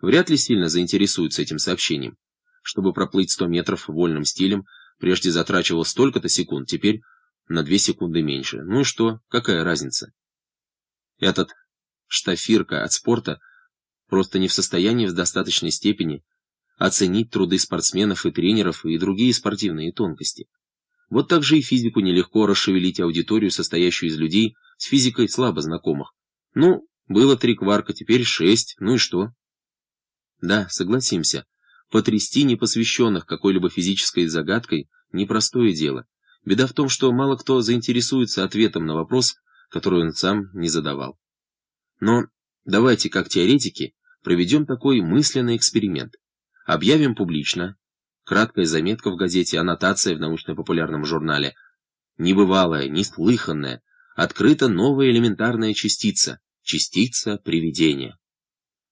вряд ли сильно заинтересуются этим сообщением. Чтобы проплыть 100 метров вольным стилем, прежде затрачивал столько-то секунд, теперь на 2 секунды меньше. Ну и что, какая разница? Этот штафирка от спорта просто не в состоянии в достаточной степени оценить труды спортсменов и тренеров и другие спортивные тонкости. Вот так же и физику нелегко расшевелить аудиторию, состоящую из людей с физикой слабо знакомых. Ну, было три кварка, теперь шесть, ну и что? Да, согласимся, потрясти непосвященных какой-либо физической загадкой – непростое дело. Беда в том, что мало кто заинтересуется ответом на вопрос, который он сам не задавал. Но давайте, как теоретики, проведем такой мысленный эксперимент. Объявим публично, краткая заметка в газете, аннотация в научно-популярном журнале, небывалая, неслыханная, открыта новая элементарная частица, частица привидения.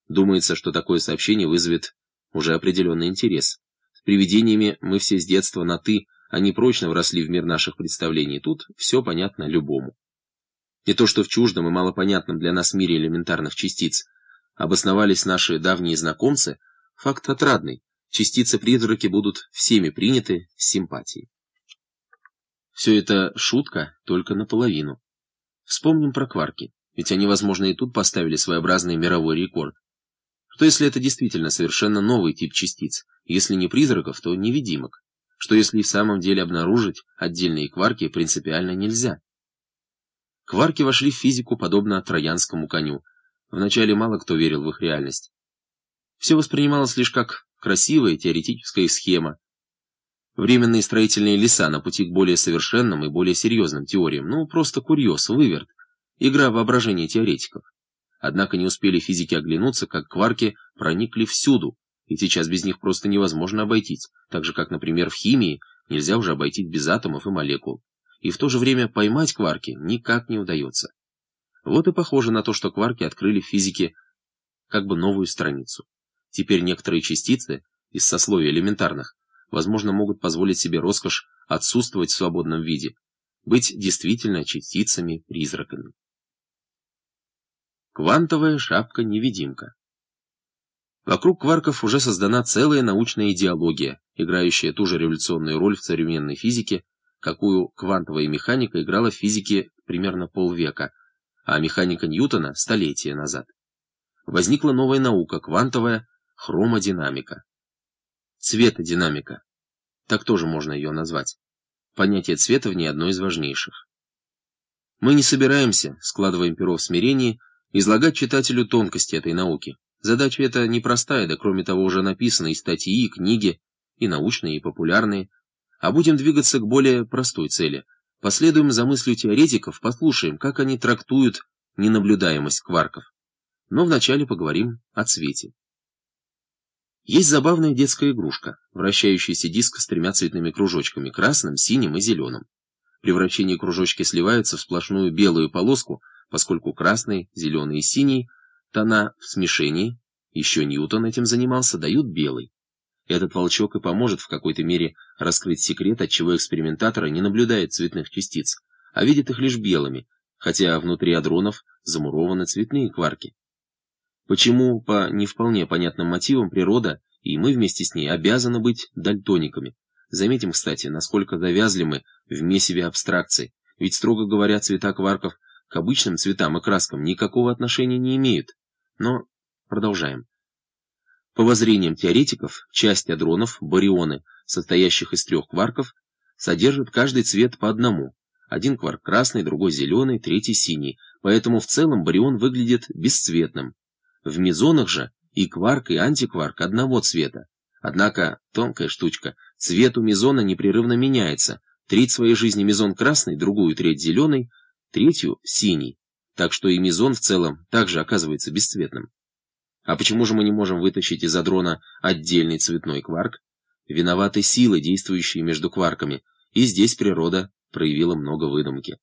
Думается, что такое сообщение вызовет уже определенный интерес. С привидениями мы все с детства на «ты», они прочно вросли в мир наших представлений. Тут все понятно любому. И то, что в чуждом и малопонятном для нас мире элементарных частиц обосновались наши давние знакомцы, факт отрадный. Частицы-призраки будут всеми приняты с симпатией. Все это шутка только наполовину. Вспомним про кварки, ведь они, возможно, и тут поставили своеобразный мировой рекорд. Что если это действительно совершенно новый тип частиц, если не призраков, то невидимок? Что если в самом деле обнаружить отдельные кварки принципиально нельзя? Кварки вошли в физику подобно троянскому коню. Вначале мало кто верил в их реальность. Все воспринималось лишь как красивая теоретическая схема. Временные строительные леса на пути к более совершенным и более серьезным теориям. Ну, просто курьез, выверт. Игра воображения теоретиков. Однако не успели физики оглянуться, как кварки проникли всюду, и сейчас без них просто невозможно обойтись, так же, как, например, в химии нельзя уже обойтись без атомов и молекул. И в то же время поймать кварки никак не удается. Вот и похоже на то, что кварки открыли в физике как бы новую страницу. Теперь некоторые частицы из сословия элементарных, возможно, могут позволить себе роскошь отсутствовать в свободном виде, быть действительно частицами-призраками. Квантовая шапка-невидимка. Вокруг кварков уже создана целая научная идеология, играющая ту же революционную роль в современной физике, какую квантовая механика играла в физике примерно полвека, а механика Ньютона – столетия назад. Возникла новая наука – квантовая хромодинамика. Цветодинамика. Так тоже можно ее назвать. Понятие цвета в ней одно из важнейших. Мы не собираемся, складываем перо в смирении, излагать читателю тонкости этой науки. Задача эта непростая, да кроме того уже написаны и статьи, и книги, и научные, и популярные. А будем двигаться к более простой цели. Последуем за мыслью теоретиков, послушаем, как они трактуют ненаблюдаемость кварков. Но вначале поговорим о цвете. Есть забавная детская игрушка, вращающийся диск с тремя цветными кружочками, красным, синим и зеленым. При вращении кружочки сливаются в сплошную белую полоску, поскольку красный, зеленый и синий тона в смешении, еще Ньютон этим занимался, дают белый. Этот волчок и поможет в какой-то мере раскрыть секрет, отчего экспериментатора не наблюдает цветных частиц, а видит их лишь белыми, хотя внутри адронов замурованы цветные кварки. Почему, по не вполне понятным мотивам, природа, и мы вместе с ней, обязаны быть дальтониками? Заметим, кстати, насколько завязли мы в месиве абстракций, ведь, строго говоря, цвета кварков к обычным цветам и краскам никакого отношения не имеют. Но продолжаем. По воззрениям теоретиков, часть адронов, барионы, состоящих из трех кварков, содержат каждый цвет по одному. Один кварк красный, другой зеленый, третий синий, поэтому в целом барион выглядит бесцветным. В мезонах же и кварк, и антикварк одного цвета. Однако, тонкая штучка, цвет у мезона непрерывно меняется. Треть своей жизни мезон красный, другую треть зеленый, третью — синий, так что и мезон в целом также оказывается бесцветным. А почему же мы не можем вытащить из адрона отдельный цветной кварк? Виноваты силы, действующие между кварками, и здесь природа проявила много выдумки.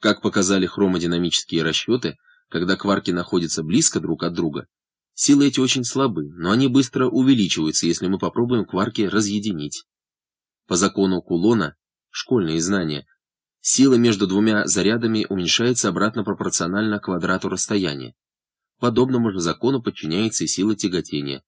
Как показали хромодинамические расчеты, когда кварки находятся близко друг от друга, силы эти очень слабы, но они быстро увеличиваются, если мы попробуем кварки разъединить. По закону Кулона, школьные знания, Сила между двумя зарядами уменьшается обратно пропорционально квадрату расстояния. подобному же закону подчиняется и сила тяготения.